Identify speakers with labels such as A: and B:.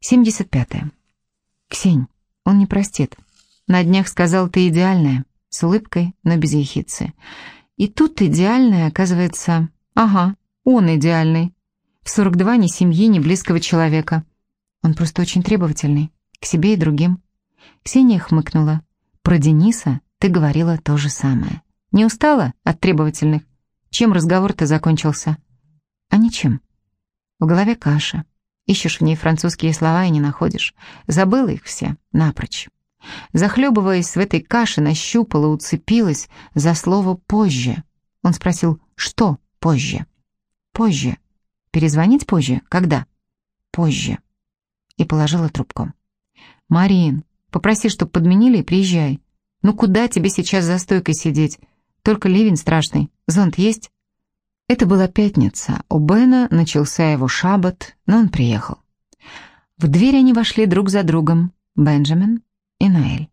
A: 75. -е. Ксень, он не простит. На днях сказал, ты идеальная, с улыбкой, но без ехидцы. И тут идеальная оказывается... Ага, он идеальный. В 42 ни семьи, ни близкого человека. Он просто очень требовательный. К себе и другим. Ксения хмыкнула. Про Дениса ты говорила то же самое. Не устала от требовательных? Чем разговор-то закончился? А ничем. В голове каша. Ищешь в ней французские слова и не находишь. Забыла их все, напрочь. Захлебываясь в этой каше, нащупала, уцепилась за слово «позже». Он спросил «что позже?» «Позже. Перезвонить позже? Когда?» «Позже». И положила трубку. «Марин, попроси, чтоб подменили и приезжай. Ну куда тебе сейчас за стойкой сидеть? Только ливень страшный. Зонт есть?» Это была пятница. У Бена начался его шаббат, но он приехал. В дверь они вошли друг за другом. Бенджамин и Наэль.